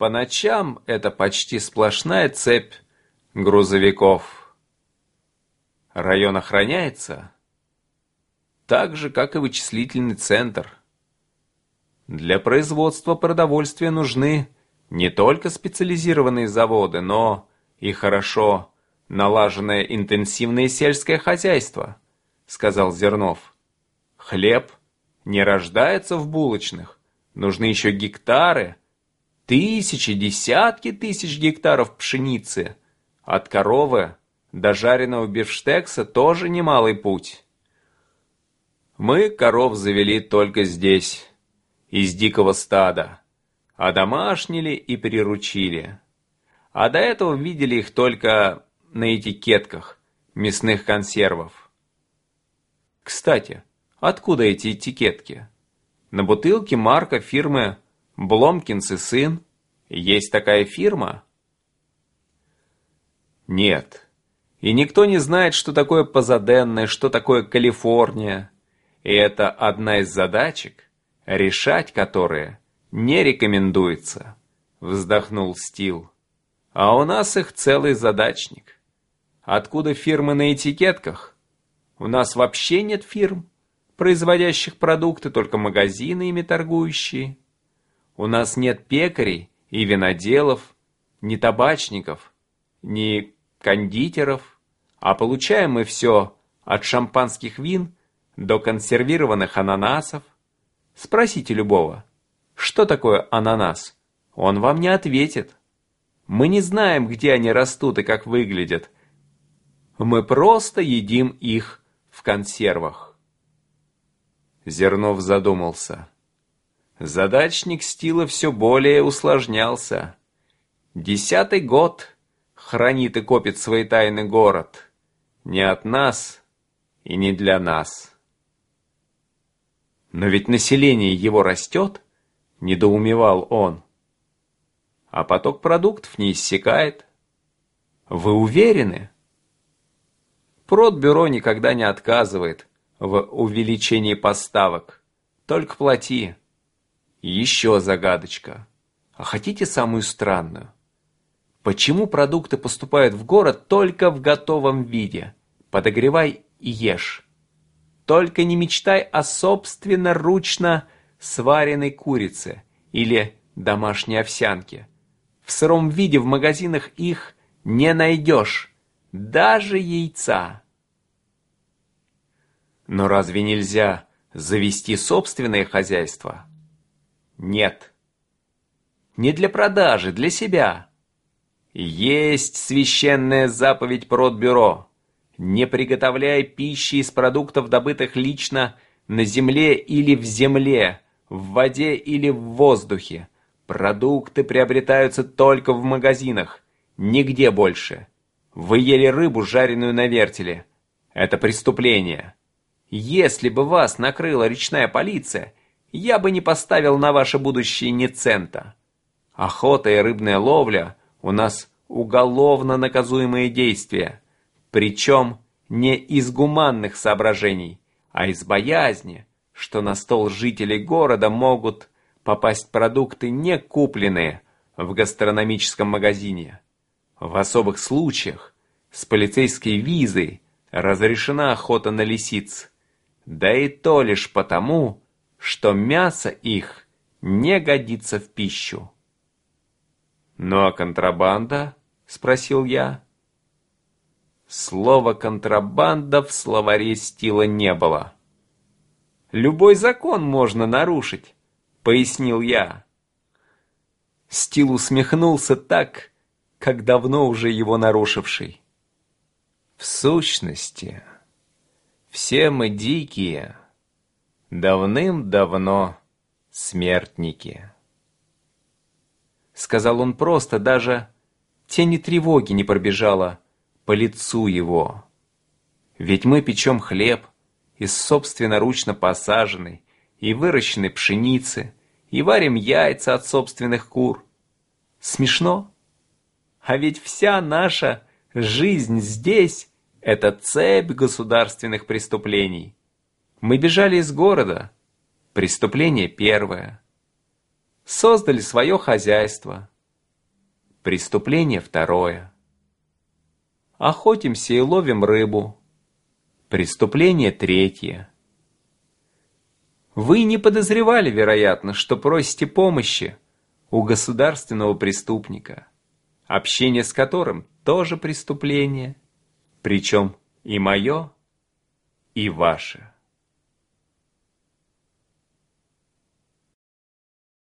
по ночам это почти сплошная цепь грузовиков. Район охраняется так же, как и вычислительный центр. Для производства продовольствия нужны не только специализированные заводы, но и хорошо налаженное интенсивное сельское хозяйство, сказал Зернов. Хлеб не рождается в булочных, нужны еще гектары, тысячи, десятки тысяч гектаров пшеницы. От коровы до жареного бифштекса тоже немалый путь. Мы коров завели только здесь, из дикого стада, а домашнили и приручили. А до этого видели их только на этикетках мясных консервов. Кстати, откуда эти этикетки? На бутылке марка фирмы «Бломкинс и сын». Есть такая фирма? Нет. И никто не знает, что такое Пазаденная, что такое Калифорния. И это одна из задачек, решать которые не рекомендуется, вздохнул Стил. А у нас их целый задачник. Откуда фирмы на этикетках? У нас вообще нет фирм, производящих продукты, только магазины ими торгующие. У нас нет пекарей и виноделов, ни табачников, ни кондитеров, а получаем мы все от шампанских вин до консервированных ананасов. Спросите любого, что такое ананас? Он вам не ответит. Мы не знаем, где они растут и как выглядят. Мы просто едим их в консервах. Зернов задумался. Задачник Стила все более усложнялся. Десятый год хранит и копит свои тайны город. Не от нас и не для нас. Но ведь население его растет, недоумевал он. А поток продуктов не иссякает. Вы уверены? Продбюро никогда не отказывает в увеличении поставок. Только плати. Еще загадочка. А хотите самую странную? Почему продукты поступают в город только в готовом виде? Подогревай и ешь. Только не мечтай о собственноручно сваренной курице или домашней овсянке. В сыром виде в магазинах их не найдешь, даже яйца. Но разве нельзя завести собственное хозяйство? Нет. Не для продажи, для себя. Есть священная заповедь Продбюро. Не приготовляй пищи из продуктов, добытых лично на земле или в земле, в воде или в воздухе. Продукты приобретаются только в магазинах, нигде больше. Вы ели рыбу, жареную на вертеле. Это преступление. Если бы вас накрыла речная полиция, я бы не поставил на ваше будущее ни цента. Охота и рыбная ловля у нас уголовно наказуемые действия, причем не из гуманных соображений, а из боязни, что на стол жителей города могут попасть продукты, не купленные в гастрономическом магазине. В особых случаях с полицейской визой разрешена охота на лисиц, да и то лишь потому, что мясо их не годится в пищу. «Ну а контрабанда?» — спросил я. Слова «контрабанда» в словаре стила не было. «Любой закон можно нарушить», — пояснил я. Стил усмехнулся так, как давно уже его нарушивший. В сущности, все мы дикие, давным-давно смертники. Сказал он просто, даже тени тревоги не пробежала по лицу его. Ведь мы печем хлеб из собственноручно посаженной и выращенной пшеницы и варим яйца от собственных кур. Смешно? А ведь вся наша жизнь здесь – это цепь государственных преступлений. Мы бежали из города. Преступление первое. Создали свое хозяйство. Преступление второе. Охотимся и ловим рыбу. Преступление третье. Вы не подозревали, вероятно, что просите помощи у государственного преступника, общение с которым тоже преступление, причем и мое, и ваше.